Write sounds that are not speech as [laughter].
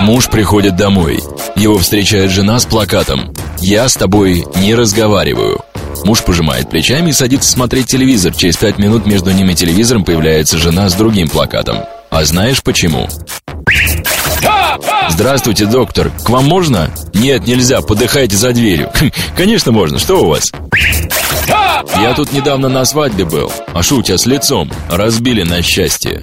Муж приходит домой. Его встречает жена с плакатом «Я с тобой не разговариваю». Муж пожимает плечами и садится смотреть телевизор. Через пять минут между ними телевизором появляется жена с другим плакатом. А знаешь почему? Здравствуйте, доктор. К вам можно? Нет, нельзя, подыхайте за дверью. [laughs] Конечно можно, что у вас? Я тут недавно на свадьбе был. А что у тебя с лицом? Разбили на счастье.